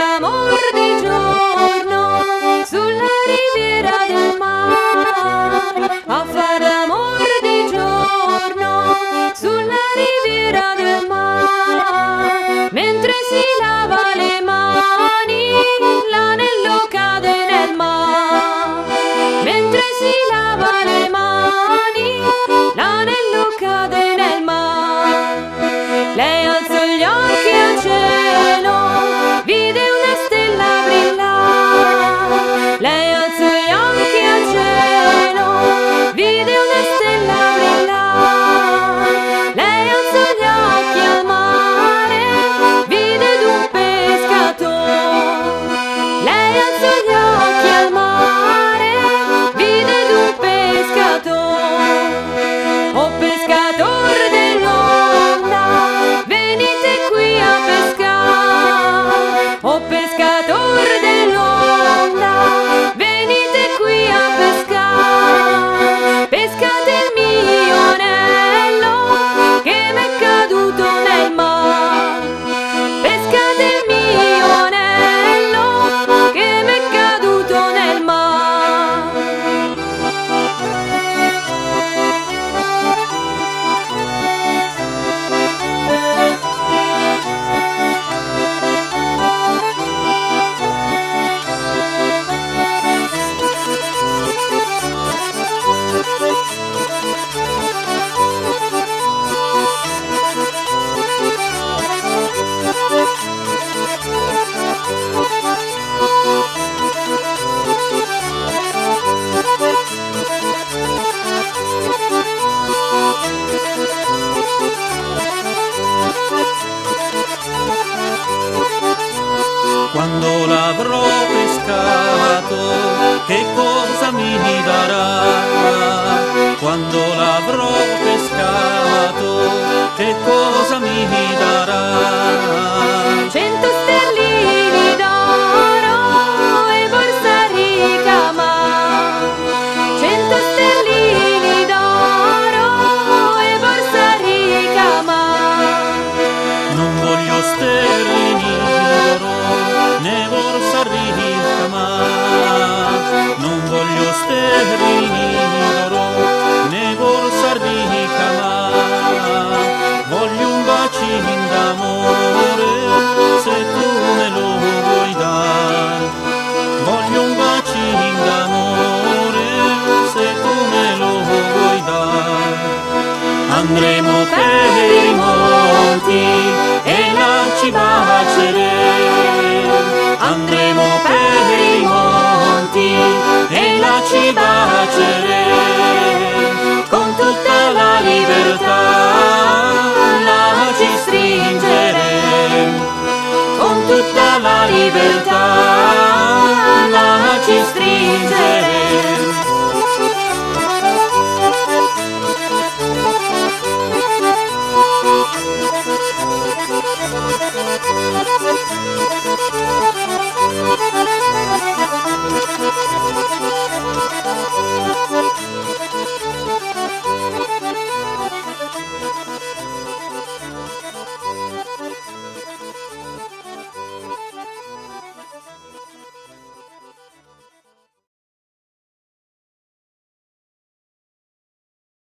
l'amor di giorno sulla riviera del mare a far Saturday. avrò pescato, che cosa mi darà quando l'avrò pescato? andremo per i monti e là ci baceremo. Andremo per i monti e là ci baceremo. Con tutta la libertà la ci stringeremo. Con tutta la libertà.